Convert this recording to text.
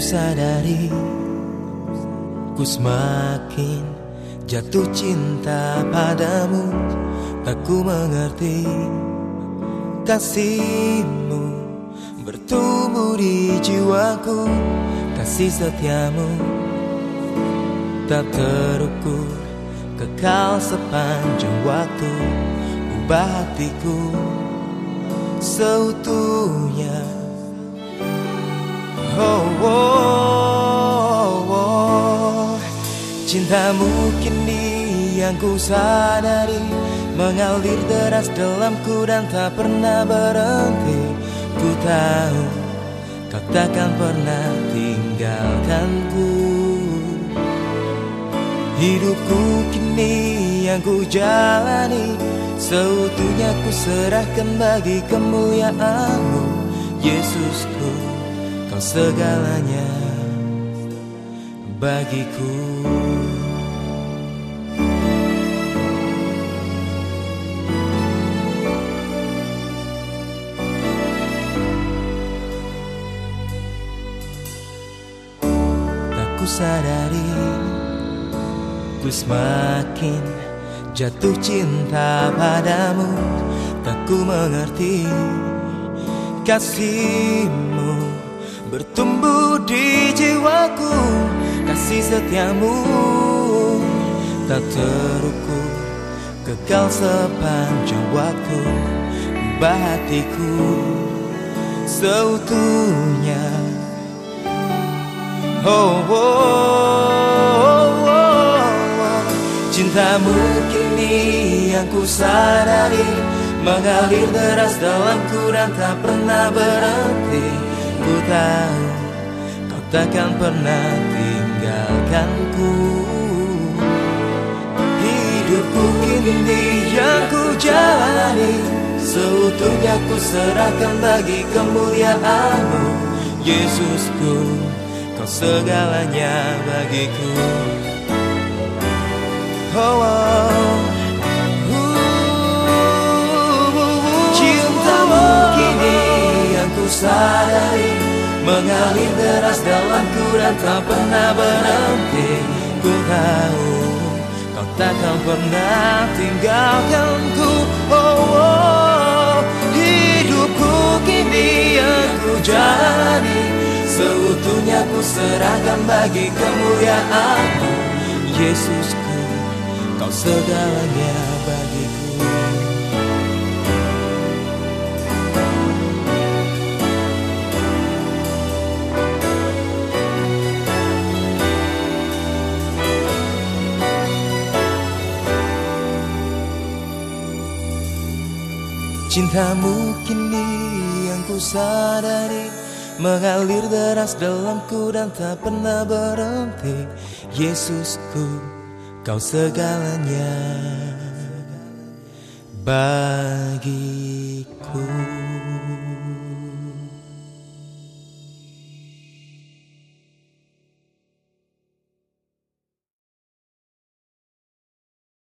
sadari Ku semakin jatuh cinta padamu. Tak ku mengerti Kasihmu bertumbuh di jiwaku. Kasih setiamu tak terukur Kekal sepanjang waktu Ubah hatiku seutuhnya oh, oh. Cintamu kini yang ku sadari Mengalir deras dalamku dan tak pernah berhenti. Ku tahu kau takkan pernah tinggalkanku. Hidupku kini yang ku jalani Seutuhnya ku serahkan bagi kemuliaanmu. Yesusku kau segalanya bagiku. Tak ku sadari Ku semakin jatuh cinta padamu. Tak ku mengerti Kasihmu bertumbuh di jiwaku Kasih setiamu. Tak terukur Kekal sepanjang waktu Ubah hatiku. Seutuhnya. Oh, oh, oh, oh. Cintamu kini yang ku sadari Mengalir deras dalamku dan tak pernah berhenti Ku tahu kau takkan pernah tinggalkanku. Hidupku kini yang ku jalani Seutuhnya ku serahkan bagi kemuliaanmu. Yesusku kau segalanya bagiku. Oh, oh. Mengalir deras dalamku dan tak pernah berhenti. Ku tahu kau takkan pernah tinggalkanku oh, oh. Hidupku kini yang ku jalani. Seutuhnya ku serahkan bagi kemuliaanmu. Yesusku kau segalanya Cintamu kini yang ku sadari Mengalir deras dalamku dan tak pernah berhenti. Yesusku kau segalanya. Bagiku